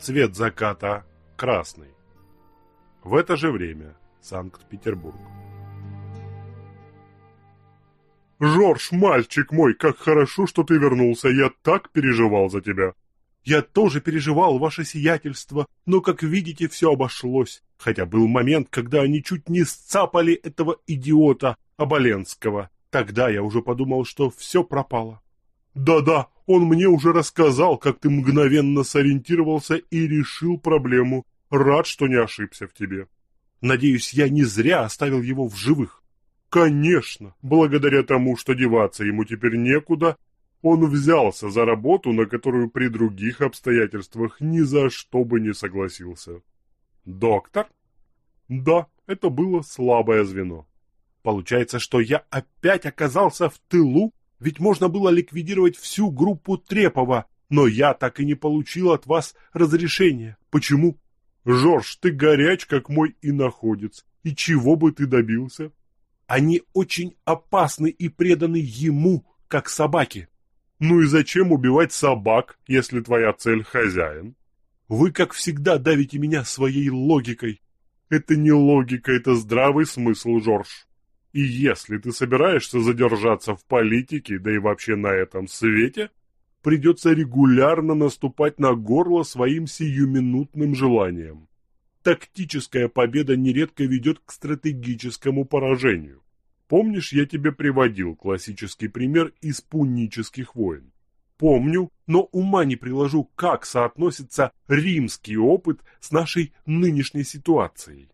Цвет заката красный. В это же время Санкт-Петербург. «Жорж, мальчик мой, как хорошо, что ты вернулся, я так переживал за тебя!» «Я тоже переживал, ваше сиятельство, но, как видите, все обошлось, хотя был момент, когда они чуть не сцапали этого идиота Оболенского. Тогда я уже подумал, что все пропало». «Да-да, он мне уже рассказал, как ты мгновенно сориентировался и решил проблему. Рад, что не ошибся в тебе. Надеюсь, я не зря оставил его в живых. Конечно, благодаря тому, что деваться ему теперь некуда, он взялся за работу, на которую при других обстоятельствах ни за что бы не согласился. Доктор? Да, это было слабое звено. Получается, что я опять оказался в тылу, ведь можно было ликвидировать всю группу Трепова, но я так и не получил от вас разрешения. Почему? Жорж, ты горяч, как мой иноходец. И чего бы ты добился? Они очень опасны и преданы ему, как собаки. Ну и зачем убивать собак, если твоя цель хозяин? Вы, как всегда, давите меня своей логикой. Это не логика, это здравый смысл, Жорж. И если ты собираешься задержаться в политике, да и вообще на этом свете, придется регулярно наступать на горло своим сиюминутным желаниям тактическая победа нередко ведет к стратегическому поражению. Помнишь, я тебе приводил классический пример из пунических войн? Помню, но ума не приложу, как соотносится римский опыт с нашей нынешней ситуацией.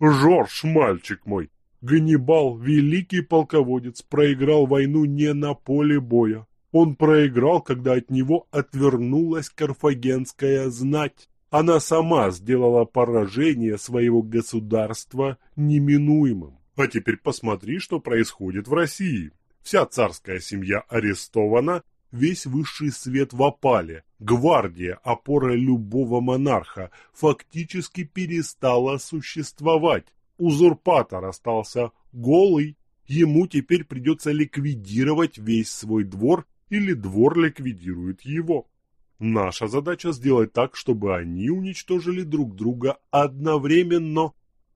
Жорж, мальчик мой, Ганнибал, великий полководец, проиграл войну не на поле боя. Он проиграл, когда от него отвернулась карфагенская знать. Она сама сделала поражение своего государства неминуемым. А теперь посмотри, что происходит в России. Вся царская семья арестована, весь высший свет в опале. Гвардия, опора любого монарха, фактически перестала существовать. Узурпатор остался голый. Ему теперь придется ликвидировать весь свой двор или двор ликвидирует его. Наша задача сделать так, чтобы они уничтожили друг друга одновременно.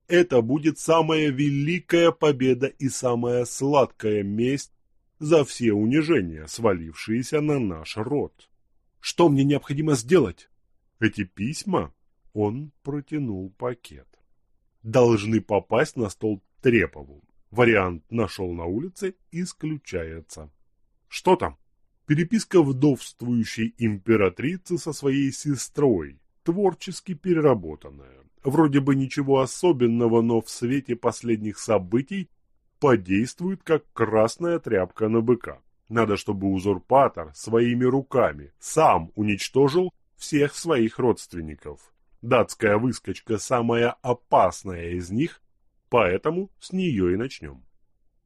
Это будет самая великая победа и самая сладкая месть за все унижения, свалившиеся на наш род. Что мне необходимо сделать? Эти письма, он протянул пакет, должны попасть на стол Трепову. Вариант «нашел на улице» исключается. Что там? Переписка вдовствующей императрицы со своей сестрой, творчески переработанная. Вроде бы ничего особенного, но в свете последних событий подействует как красная тряпка на быка. Надо, чтобы узурпатор своими руками сам уничтожил всех своих родственников. Датская выскочка самая опасная из них, поэтому с нее и начнем.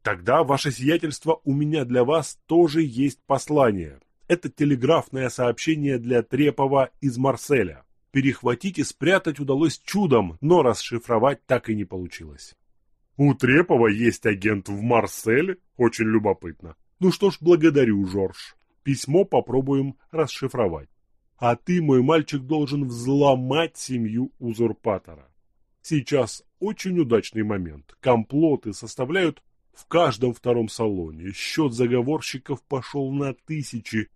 Тогда, ваше сиятельство, у меня для вас тоже есть послание. Это телеграфное сообщение для Трепова из Марселя. Перехватить и спрятать удалось чудом, но расшифровать так и не получилось. У Трепова есть агент в Марселе? Очень любопытно. Ну что ж, благодарю, Жорж. Письмо попробуем расшифровать. А ты, мой мальчик, должен взломать семью узурпатора. Сейчас очень удачный момент. Комплоты составляют в каждом втором салоне. Счет заговорщиков пошел на тысячи.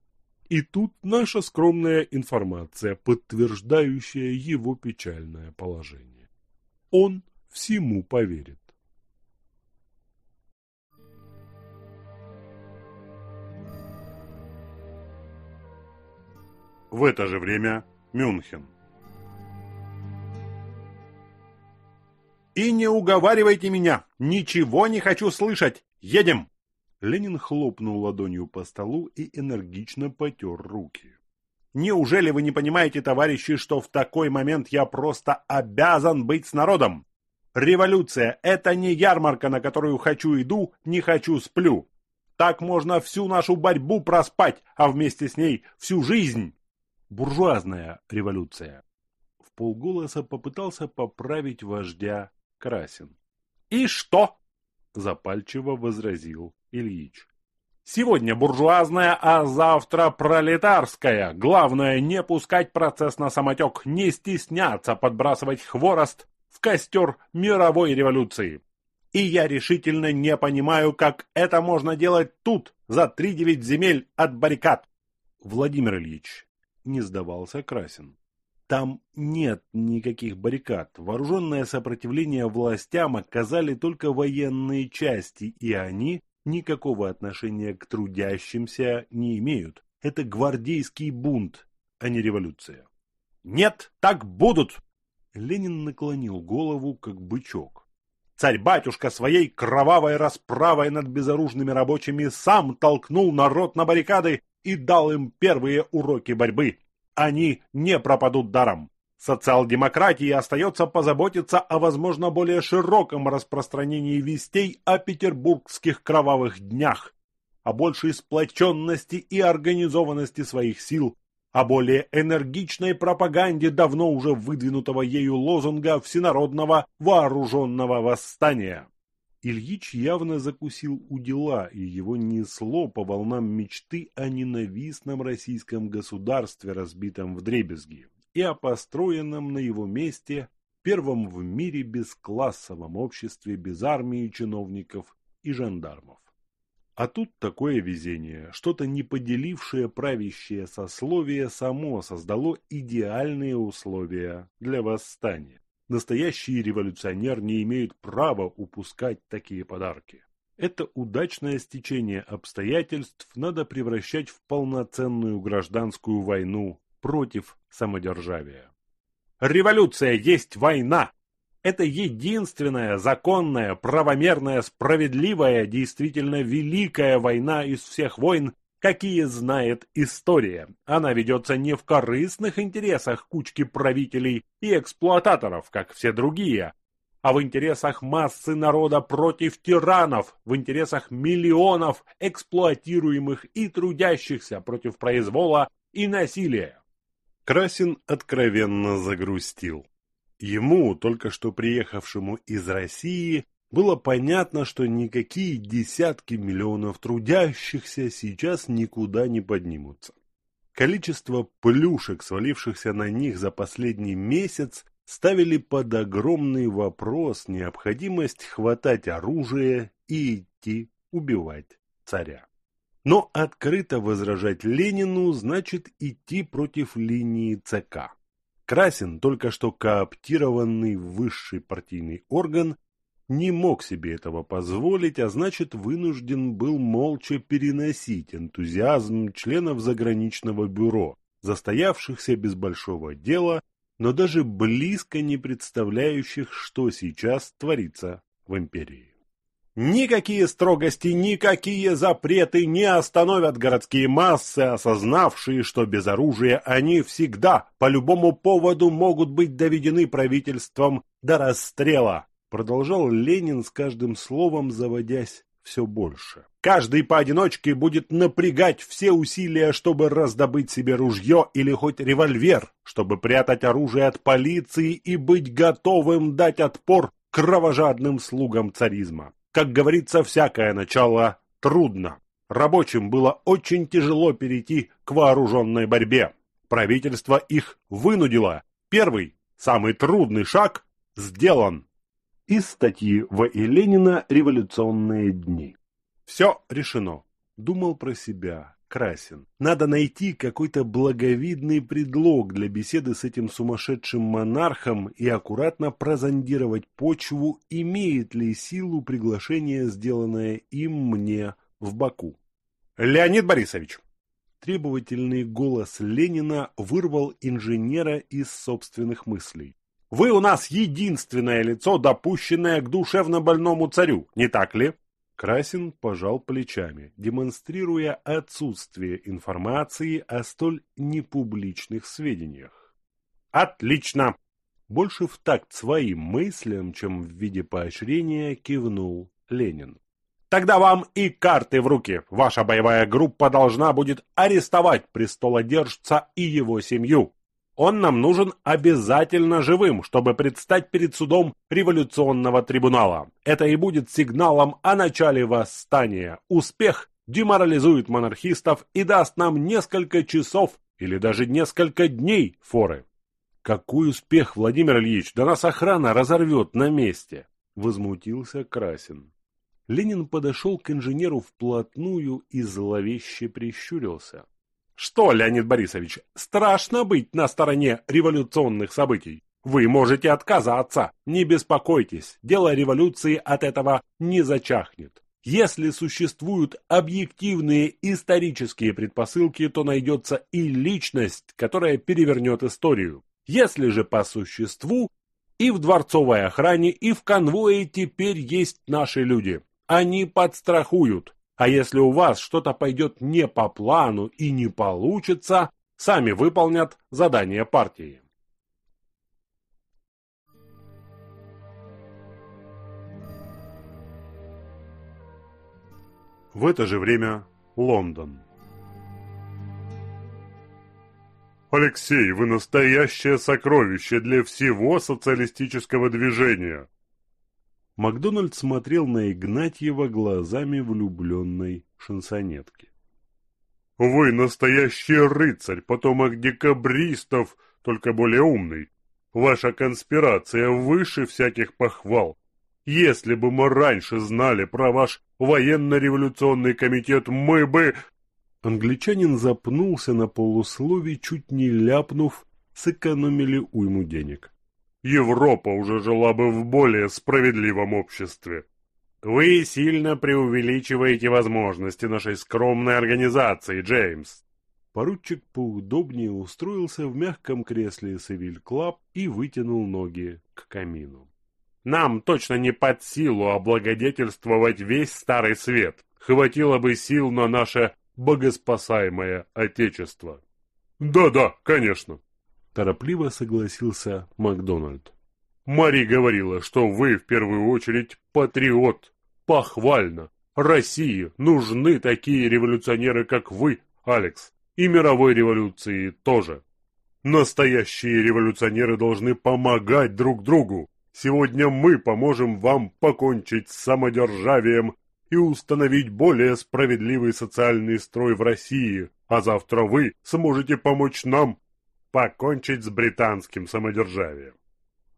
И тут наша скромная информация, подтверждающая его печальное положение. Он всему поверит. В это же время Мюнхен. «И не уговаривайте меня! Ничего не хочу слышать! Едем!» Ленин хлопнул ладонью по столу и энергично потер руки. «Неужели вы не понимаете, товарищи, что в такой момент я просто обязан быть с народом? Революция – это не ярмарка, на которую хочу иду, не хочу сплю. Так можно всю нашу борьбу проспать, а вместе с ней всю жизнь. Буржуазная революция. В полголоса попытался поправить вождя Красин. «И что?» – запальчиво возразил Ильич. Сегодня буржуазная, а завтра пролетарская. Главное не пускать процесс на самотек, не стесняться подбрасывать хворост в костер мировой революции. И я решительно не понимаю, как это можно делать тут, за три девять земель от баррикад. Владимир Ильич, не сдавался Красин. Там нет никаких баррикад. Вооруженное сопротивление властям оказали только военные части, и они никакого отношения к трудящимся не имеют. Это гвардейский бунт, а не революция. Нет, так будут! Ленин наклонил голову, как бычок. Царь-батюшка своей кровавой расправой над безоружными рабочими сам толкнул народ на баррикады и дал им первые уроки борьбы. Они не пропадут даром. Социал-демократии остается позаботиться о, возможно, более широком распространении вестей о петербургских кровавых днях, о большей сплоченности и организованности своих сил, о более энергичной пропаганде давно уже выдвинутого ею лозунга всенародного вооруженного восстания. Ильич явно закусил у дела, и его несло по волнам мечты о ненавистном российском государстве, разбитом в дребезги и о построенном на его месте первом в мире бесклассовом обществе без армии чиновников и жандармов. А тут такое везение, что-то не поделившее правящее сословие само создало идеальные условия для восстания. Настоящий революционер не имеет права упускать такие подарки. Это удачное стечение обстоятельств надо превращать в полноценную гражданскую войну против самодержавия. Революция есть война. Это единственная законная, правомерная, справедливая, действительно великая война из всех войн, какие знает история. Она ведется не в корыстных интересах кучки правителей и эксплуататоров, как все другие, а в интересах массы народа против тиранов, в интересах миллионов эксплуатируемых и трудящихся против произвола и насилия. Красин откровенно загрустил. Ему, только что приехавшему из России, было понятно, что никакие десятки миллионов трудящихся сейчас никуда не поднимутся. Количество плюшек, свалившихся на них за последний месяц, ставили под огромный вопрос необходимость хватать оружие и идти убивать царя. Но открыто возражать Ленину значит идти против линии ЦК. Красин, только что кооптированный высший партийный орган, не мог себе этого позволить, а значит вынужден был молча переносить энтузиазм членов заграничного бюро, застоявшихся без большого дела, но даже близко не представляющих, что сейчас творится в империи. Никакие строгости, никакие запреты не остановят городские массы, осознавшие, что без оружия они всегда по любому поводу могут быть доведены правительством до расстрела, продолжал Ленин с каждым словом заводясь все больше. Каждый поодиночке будет напрягать все усилия, чтобы раздобыть себе ружье или хоть револьвер, чтобы прятать оружие от полиции и быть готовым дать отпор кровожадным слугам царизма. Как говорится, всякое начало трудно. Рабочим было очень тяжело перейти к вооруженной борьбе. Правительство их вынудило. Первый, самый трудный шаг сделан. Из статьи. И. Ленина «Революционные дни». Все решено. Думал про себя. Красин. Надо найти какой-то благовидный предлог для беседы с этим сумасшедшим монархом и аккуратно прозондировать почву, имеет ли силу приглашение, сделанное им мне в Баку. Леонид Борисович. Требовательный голос Ленина вырвал инженера из собственных мыслей. Вы у нас единственное лицо, допущенное к душевно больному царю, не так ли? Красин пожал плечами, демонстрируя отсутствие информации о столь непубличных сведениях. «Отлично!» Больше в такт своим мыслям, чем в виде поощрения, кивнул Ленин. «Тогда вам и карты в руки. Ваша боевая группа должна будет арестовать престолодержца и его семью. Он нам нужен обязательно живым, чтобы предстать перед судом революционного трибунала. Это и будет сигналом о начале восстания. Успех деморализует монархистов и даст нам несколько часов или даже несколько дней форы. Какой успех, Владимир Ильич, да нас охрана разорвет на месте! Возмутился Красин. Ленин подошел к инженеру вплотную и зловеще прищурился. Что, Леонид Борисович, страшно быть на стороне революционных событий? Вы можете отказаться, не беспокойтесь, дело революции от этого не зачахнет. Если существуют объективные исторические предпосылки, то найдется и личность, которая перевернет историю. Если же по существу, и в дворцовой охране, и в конвое теперь есть наши люди. Они подстрахуют. А если у вас что-то пойдет не по плану и не получится, сами выполнят задание партии. В это же время Лондон. Алексей, вы настоящее сокровище для всего социалистического движения. Макдональд смотрел на Игнатьева глазами влюбленной шансонетки. Вы настоящий рыцарь, потомок декабристов, только более умный. Ваша конспирация выше всяких похвал. Если бы мы раньше знали про ваш военно-революционный комитет, мы бы... Англичанин запнулся на полуслове, чуть не ляпнув, сэкономили уйму денег. Европа уже жила бы в более справедливом обществе. Вы сильно преувеличиваете возможности нашей скромной организации, Джеймс. Поручик поудобнее устроился в мягком кресле Savile Club и вытянул ноги к камину. Нам точно не под силу облагодетельствовать весь Старый Свет. Хватило бы сил на наше богоспасаемое Отечество. Да-да, конечно. Торопливо согласился Макдональд. Мари говорила, что вы в первую очередь патриот. Похвально. России нужны такие революционеры, как вы, Алекс. И мировой революции тоже. Настоящие революционеры должны помогать друг другу. Сегодня мы поможем вам покончить с самодержавием и установить более справедливый социальный строй в России, а завтра вы сможете помочь нам покончить с британским самодержавием.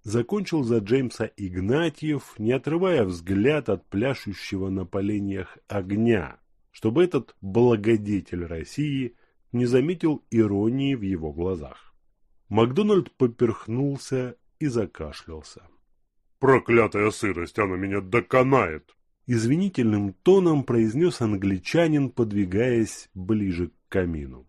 Закончил за Джеймса Игнатьев, не отрывая взгляд от пляшущего на поленьях огня, чтобы этот благодетель России не заметил иронии в его глазах. Макдональд поперхнулся и закашлялся. Проклятая сырость, она меня доконает. Извинительным тоном произнес англичанин, подвигаясь ближе к камину.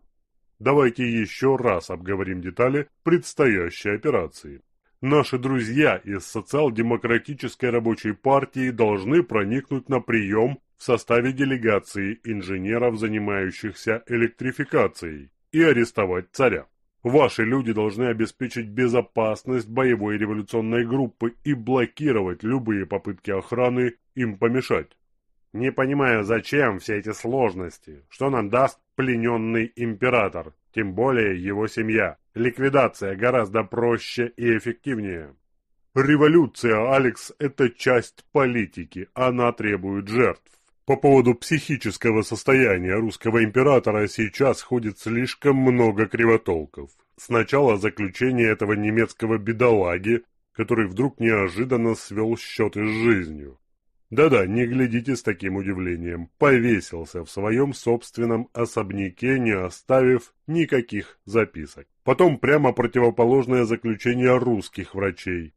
Давайте еще раз обговорим детали предстоящей операции. Наши друзья из социал-демократической рабочей партии должны проникнуть на прием в составе делегации инженеров, занимающихся электрификацией, и арестовать царя. Ваши люди должны обеспечить безопасность боевой революционной группы и блокировать любые попытки охраны им помешать. Не понимаю, зачем все эти сложности. Что нам даст плененный император? Тем более его семья. Ликвидация гораздо проще и эффективнее. Революция, Алекс, это часть политики. Она требует жертв. По поводу психического состояния русского императора сейчас ходит слишком много кривотолков. Сначала заключение этого немецкого бедолаги, который вдруг неожиданно свел счеты с жизнью. Да-да, не глядите с таким удивлением. Повесился в своем собственном особняке, не оставив никаких записок. Потом прямо противоположное заключение русских врачей.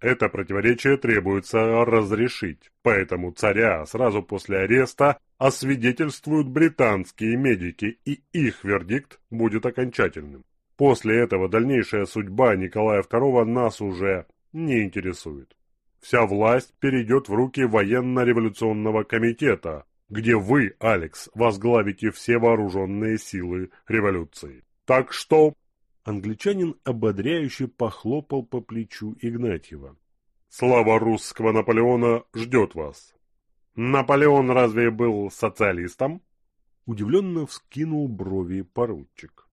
Это противоречие требуется разрешить, поэтому царя сразу после ареста освидетельствуют британские медики, и их вердикт будет окончательным. После этого дальнейшая судьба Николая II нас уже не интересует. Вся власть перейдет в руки военно-революционного комитета, где вы, Алекс, возглавите все вооруженные силы революции. Так что Англичанин ободряюще похлопал по плечу Игнатьева. «Слава русского Наполеона ждет вас!» «Наполеон разве был социалистом?» Удивленно вскинул брови поручик.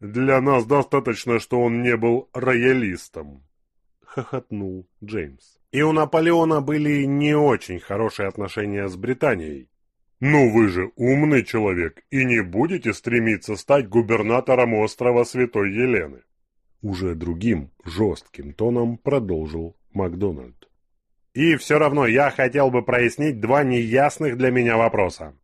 «Для нас достаточно, что он не был роялистом», — хохотнул Джеймс. «И у Наполеона были не очень хорошие отношения с Британией». Ну вы же умный человек и не будете стремиться стать губернатором острова Святой Елены. Уже другим, жестким тоном продолжил Макдональд. И все равно я хотел бы прояснить два неясных для меня вопроса.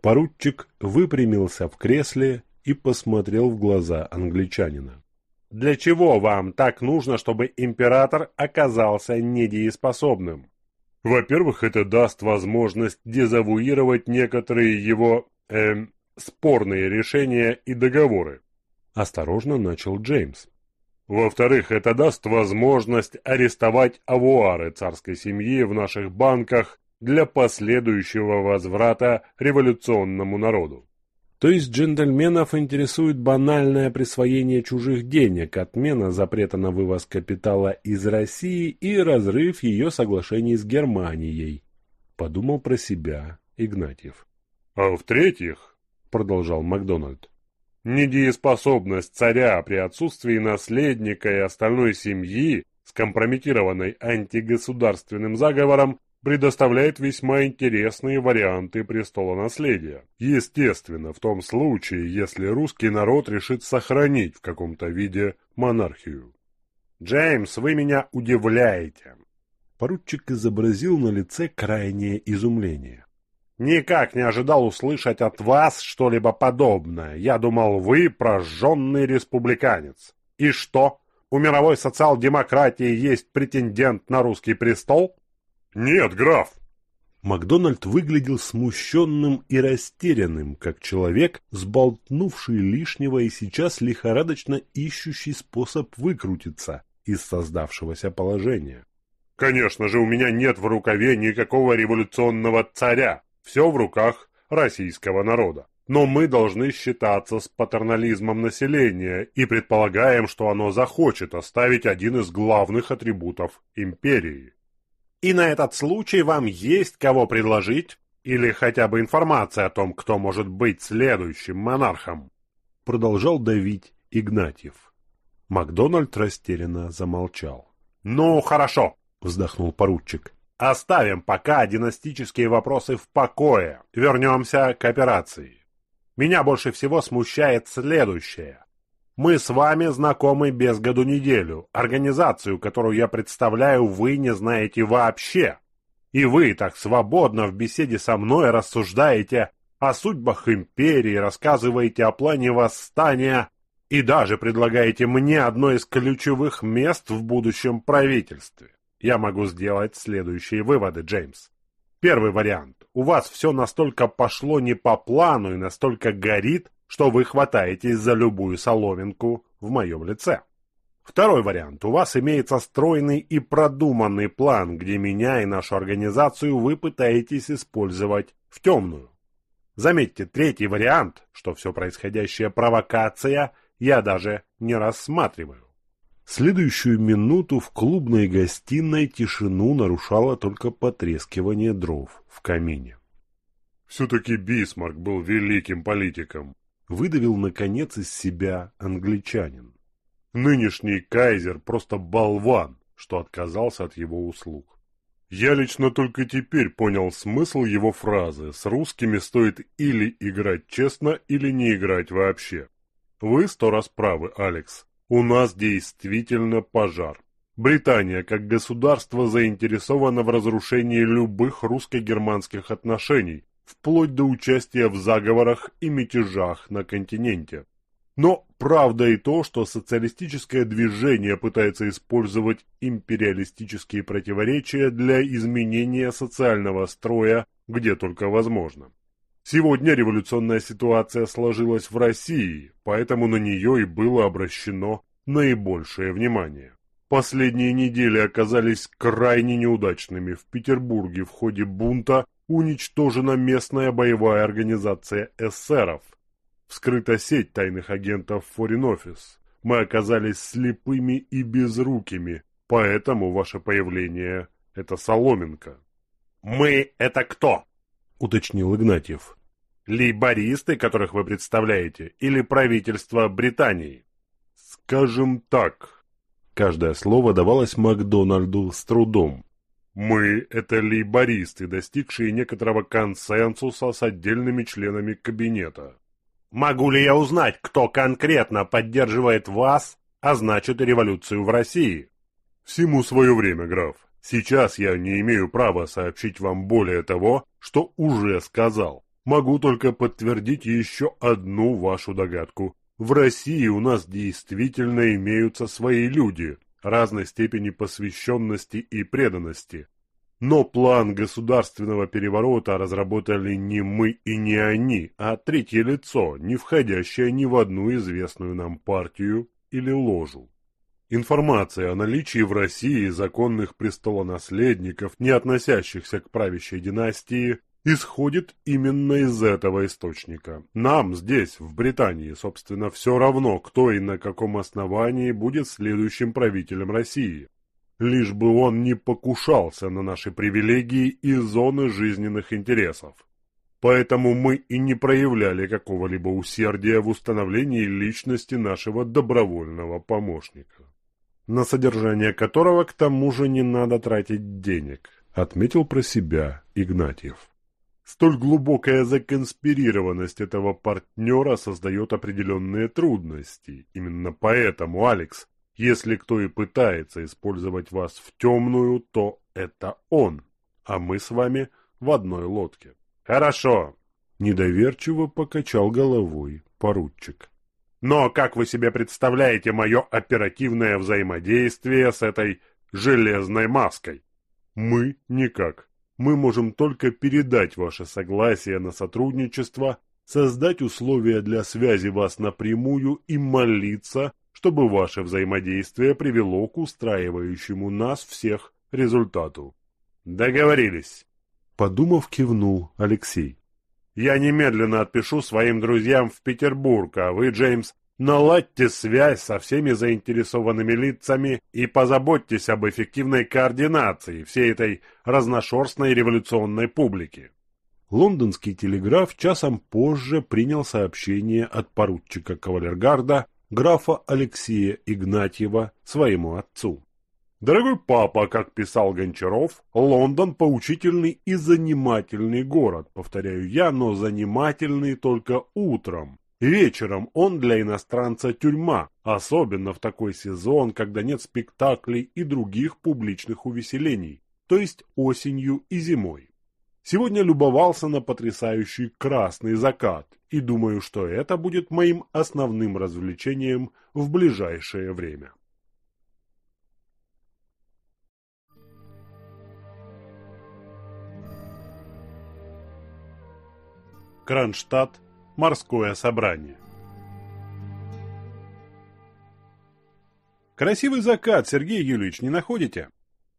Поручик выпрямился в кресле и посмотрел в глаза англичанина. Для чего вам так нужно, чтобы император оказался недееспособным? Во-первых, это даст возможность дезавуировать некоторые его, эм, спорные решения и договоры. Осторожно начал Джеймс. Во-вторых, это даст возможность арестовать авуары царской семьи в наших банках для последующего возврата революционному народу. То есть джентльменов интересует банальное присвоение чужих денег, отмена запрета на вывоз капитала из России и разрыв ее соглашений с Германией. Подумал про себя Игнатьев. А в-третьих, продолжал Макдональд, недееспособность царя при отсутствии наследника и остальной семьи, скомпрометированной антигосударственным заговором, предоставляет весьма интересные варианты престола наследия. Естественно, в том случае, если русский народ решит сохранить в каком-то виде монархию. «Джеймс, вы меня удивляете!» Поручик изобразил на лице крайнее изумление. «Никак не ожидал услышать от вас что-либо подобное. Я думал, вы прожженный республиканец. И что, у мировой социал-демократии есть претендент на русский престол?» «Нет, граф!» Макдональд выглядел смущенным и растерянным, как человек, сболтнувший лишнего и сейчас лихорадочно ищущий способ выкрутиться из создавшегося положения. «Конечно же, у меня нет в рукаве никакого революционного царя. Все в руках российского народа. Но мы должны считаться с патернализмом населения и предполагаем, что оно захочет оставить один из главных атрибутов империи. И на этот случай вам есть кого предложить? Или хотя бы информация о том, кто может быть следующим монархом?» Продолжал давить Игнатьев. Макдональд растерянно замолчал. «Ну, хорошо», — вздохнул поручик. «Оставим пока династические вопросы в покое. Вернемся к операции. Меня больше всего смущает следующее. Мы с вами знакомы без году неделю. Организацию, которую я представляю, вы не знаете вообще. И вы так свободно в беседе со мной рассуждаете о судьбах империи, рассказываете о плане восстания и даже предлагаете мне одно из ключевых мест в будущем правительстве. Я могу сделать следующие выводы, Джеймс. Первый вариант. У вас все настолько пошло не по плану и настолько горит, что вы хватаетесь за любую соломинку в моем лице. Второй вариант. У вас имеется стройный и продуманный план, где меня и нашу организацию вы пытаетесь использовать в темную. Заметьте, третий вариант, что все происходящее провокация, я даже не рассматриваю. Следующую минуту в клубной гостиной тишину нарушало только потрескивание дров в камине. Все-таки Бисмарк был великим политиком, выдавил наконец из себя англичанин. Нынешний кайзер просто болван, что отказался от его услуг. Я лично только теперь понял смысл его фразы «с русскими стоит или играть честно, или не играть вообще». Вы сто раз правы, Алекс. У нас действительно пожар. Британия как государство заинтересована в разрушении любых русско-германских отношений, вплоть до участия в заговорах и мятежах на континенте. Но правда и то, что социалистическое движение пытается использовать империалистические противоречия для изменения социального строя где только возможно. Сегодня революционная ситуация сложилась в России, поэтому на нее и было обращено наибольшее внимание. Последние недели оказались крайне неудачными в Петербурге в ходе бунта уничтожена местная боевая организация эсеров. Вскрыта сеть тайных агентов Foreign Office. Мы оказались слепыми и безрукими, поэтому ваше появление — это соломинка. «Мы — это кто?» — уточнил Игнатьев. «Лейбористы, которых вы представляете, или правительство Британии?» «Скажем так». Каждое слово давалось Макдональду с трудом. Мы – это лейбористы, достигшие некоторого консенсуса с отдельными членами кабинета. Могу ли я узнать, кто конкретно поддерживает вас, а значит революцию в России? Всему свое время, граф. Сейчас я не имею права сообщить вам более того, что уже сказал. Могу только подтвердить еще одну вашу догадку. В России у нас действительно имеются свои люди, разной степени посвященности и преданности. Но план государственного переворота разработали не мы и не они, а третье лицо, не входящее ни в одну известную нам партию или ложу. Информация о наличии в России законных престолонаследников, не относящихся к правящей династии, исходит именно из этого источника. Нам здесь, в Британии, собственно, все равно, кто и на каком основании будет следующим правителем России. Лишь бы он не покушался на наши привилегии и зоны жизненных интересов. Поэтому мы и не проявляли какого-либо усердия в установлении личности нашего добровольного помощника на содержание которого к тому же не надо тратить денег, отметил про себя Игнатьев. Столь глубокая законспирированность этого партнера создает определенные трудности. Именно поэтому, Алекс, если кто и пытается использовать вас в темную, то это он, а мы с вами в одной лодке. Хорошо, недоверчиво покачал головой поручик. Но как вы себе представляете мое оперативное взаимодействие с этой железной маской? Мы никак. Мы можем только передать ваше согласие на сотрудничество, создать условия для связи вас напрямую и молиться, чтобы ваше взаимодействие привело к устраивающему нас всех результату. Договорились. Подумав, кивнул Алексей. Я немедленно отпишу своим друзьям в Петербург, а вы, Джеймс, наладьте связь со всеми заинтересованными лицами и позаботьтесь об эффективной координации всей этой разношерстной революционной публики. Лондонский телеграф часом позже принял сообщение от поручика кавалергарда графа Алексея Игнатьева своему отцу. Дорогой папа, как писал Гончаров, Лондон поучительный и занимательный город, повторяю я, но занимательный только утром. Вечером он для иностранца тюрьма, особенно в такой сезон, когда нет спектаклей и других публичных увеселений, то есть осенью и зимой. Сегодня любовался на потрясающий красный закат и думаю, что это будет моим основным развлечением в ближайшее время. Кронштадт. Морское собрание. Красивый закат, Сергей Юрьевич, не находите?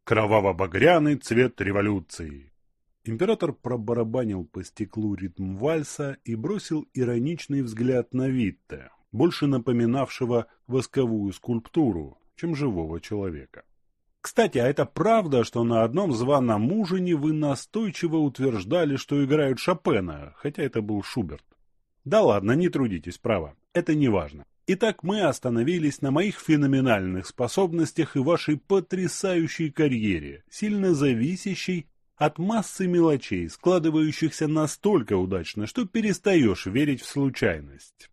Кроваво-багряный цвет революции. Император пробарабанил по стеклу ритм вальса и бросил ироничный взгляд на Витте, больше напоминавшего восковую скульптуру, чем живого человека. Кстати, а это правда, что на одном званом ужине вы настойчиво утверждали, что играют Шопена, хотя это был Шуберт? Да ладно, не трудитесь, право, это не важно. Итак, мы остановились на моих феноменальных способностях и вашей потрясающей карьере, сильно зависящей от массы мелочей, складывающихся настолько удачно, что перестаешь верить в случайность.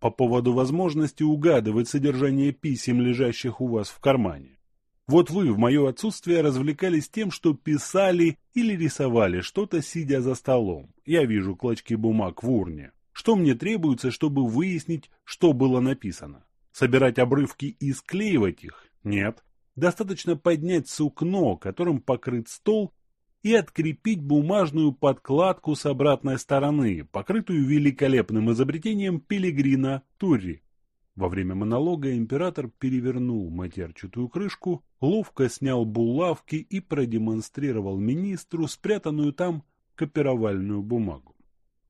По поводу возможности угадывать содержание писем, лежащих у вас в кармане. Вот вы в мое отсутствие развлекались тем, что писали или рисовали что-то, сидя за столом. Я вижу клочки бумаг в урне. Что мне требуется, чтобы выяснить, что было написано? Собирать обрывки и склеивать их? Нет. Достаточно поднять сукно, которым покрыт стол, и открепить бумажную подкладку с обратной стороны, покрытую великолепным изобретением Пилигрина Турри. Во время монолога император перевернул матерчатую крышку, ловко снял булавки и продемонстрировал министру спрятанную там копировальную бумагу.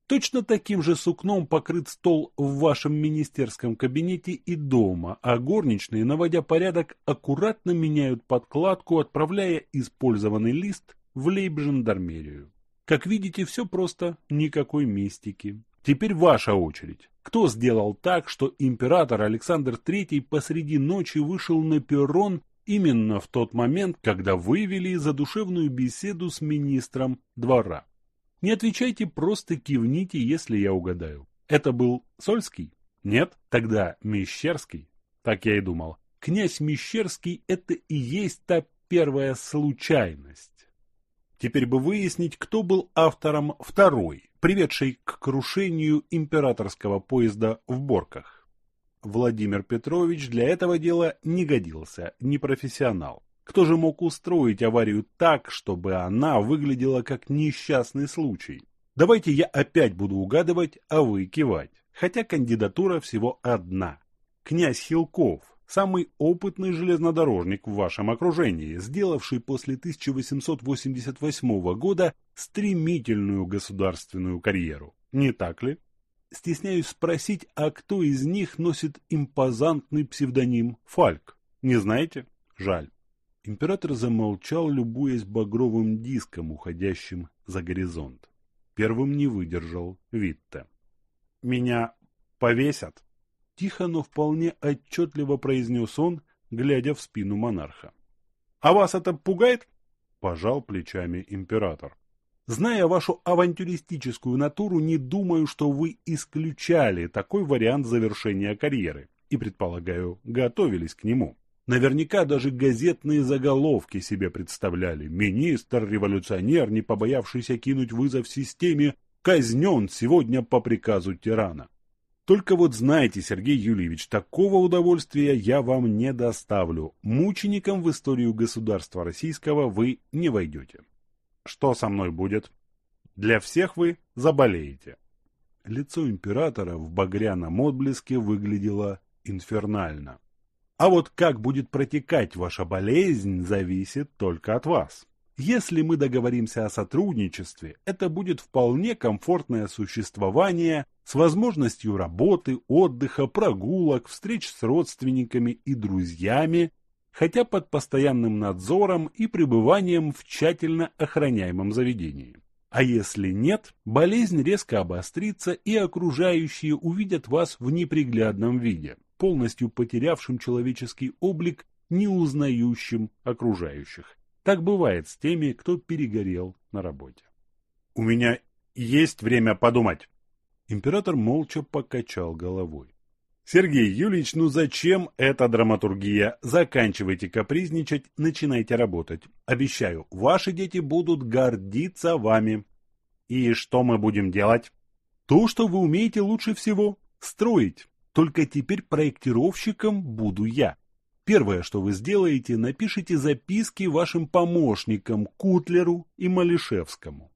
Точно таким же сукном покрыт стол в вашем министерском кабинете и дома, а горничные, наводя порядок, аккуратно меняют подкладку, отправляя использованный лист в лейб-жандармерию. Как видите, все просто, никакой мистики. Теперь ваша очередь. Кто сделал так, что император Александр III посреди ночи вышел на перрон именно в тот момент, когда вы вели задушевную беседу с министром двора. Не отвечайте, просто кивните, если я угадаю. Это был Сольский? Нет? Тогда Мещерский? Так я и думал. Князь Мещерский – это и есть та первая случайность. Теперь бы выяснить, кто был автором второй, приведшей к крушению императорского поезда в Борках. Владимир Петрович для этого дела не годился, не профессионал. Кто же мог устроить аварию так, чтобы она выглядела как несчастный случай? Давайте я опять буду угадывать, а вы кивать. Хотя кандидатура всего одна. Князь Хилков, самый опытный железнодорожник в вашем окружении, сделавший после 1888 года стремительную государственную карьеру. Не так ли? Стесняюсь спросить, а кто из них носит импозантный псевдоним Фальк? Не знаете? Жаль. Император замолчал, любуясь багровым диском, уходящим за горизонт. Первым не выдержал Витте. «Меня повесят?» Тихо, но вполне отчетливо произнес он, глядя в спину монарха. «А вас это пугает?» – пожал плечами император. «Зная вашу авантюристическую натуру, не думаю, что вы исключали такой вариант завершения карьеры и, предполагаю, готовились к нему. Наверняка даже газетные заголовки себе представляли. Министр-революционер, не побоявшийся кинуть вызов системе, казнен сегодня по приказу тирана. Только вот знаете, Сергей Юльевич, такого удовольствия я вам не доставлю. Мучеником в историю государства российского вы не войдете. Что со мной будет? Для всех вы заболеете. Лицо императора в багряном отблеске выглядело инфернально. А вот как будет протекать ваша болезнь, зависит только от вас. Если мы договоримся о сотрудничестве, это будет вполне комфортное существование с возможностью работы, отдыха, прогулок, встреч с родственниками и друзьями, хотя под постоянным надзором и пребыванием в тщательно охраняемом заведении. А если нет, болезнь резко обострится и окружающие увидят вас в неприглядном виде полностью потерявшим человеческий облик, не узнающим окружающих. Так бывает с теми, кто перегорел на работе. «У меня есть время подумать!» Император молча покачал головой. «Сергей Юлич, ну зачем эта драматургия? Заканчивайте капризничать, начинайте работать. Обещаю, ваши дети будут гордиться вами. И что мы будем делать? То, что вы умеете лучше всего – строить. Только теперь проектировщиком буду я. Первое, что вы сделаете, напишите записки вашим помощникам Кутлеру и Малишевскому.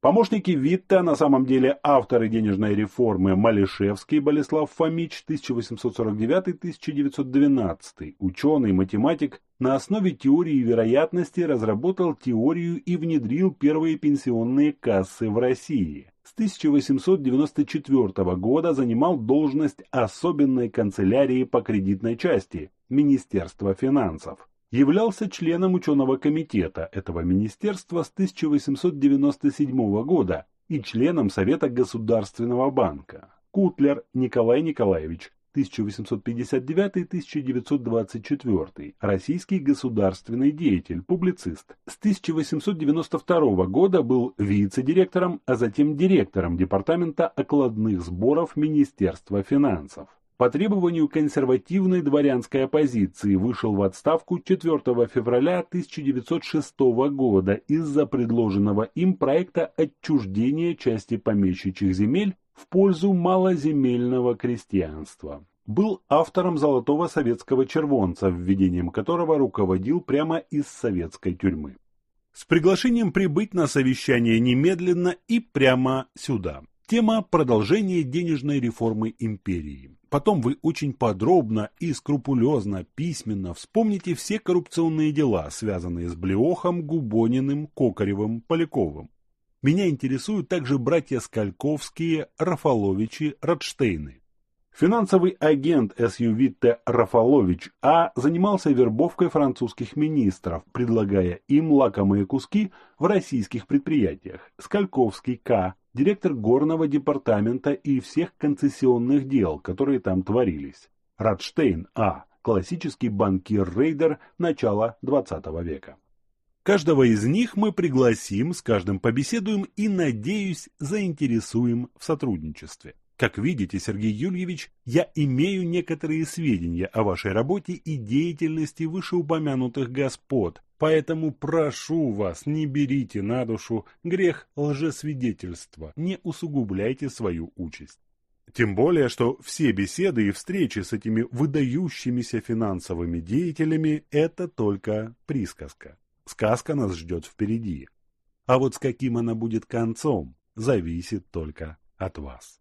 Помощники Витта, на самом деле авторы денежной реформы Малишевский Болеслав Фомич 1849-1912, ученый, математик, на основе теории вероятности разработал теорию и внедрил первые пенсионные кассы в России с 1894 года занимал должность особенной канцелярии по кредитной части Министерства финансов. Являлся членом ученого комитета этого министерства с 1897 года и членом Совета Государственного банка. Кутлер Николай Николаевич 1859-1924, российский государственный деятель, публицист. С 1892 года был вице-директором, а затем директором Департамента окладных сборов Министерства финансов. По требованию консервативной дворянской оппозиции вышел в отставку 4 февраля 1906 года из-за предложенного им проекта отчуждения части помещичьих земель в пользу малоземельного крестьянства. Был автором «Золотого советского червонца», введением которого руководил прямо из советской тюрьмы. С приглашением прибыть на совещание немедленно и прямо сюда. Тема продолжения денежной реформы империи. Потом вы очень подробно и скрупулезно, письменно вспомните все коррупционные дела, связанные с Блеохом, Губониным, Кокаревым, Поляковым. Меня интересуют также братья Скальковские, Рафаловичи, Радштейны. Финансовый агент С. Ю. Витте Рафалович А занимался вербовкой французских министров, предлагая им лакомые куски в российских предприятиях. Скальковский К, директор горного департамента и всех концессионных дел, которые там творились. Радштейн А, классический банкир-рейдер начала XX века. Каждого из них мы пригласим, с каждым побеседуем и, надеюсь, заинтересуем в сотрудничестве. Как видите, Сергей Юльевич, я имею некоторые сведения о вашей работе и деятельности вышеупомянутых господ, поэтому прошу вас, не берите на душу грех лжесвидетельства, не усугубляйте свою участь. Тем более, что все беседы и встречи с этими выдающимися финансовыми деятелями – это только присказка. Сказка нас ждет впереди. А вот с каким она будет концом, зависит только от вас.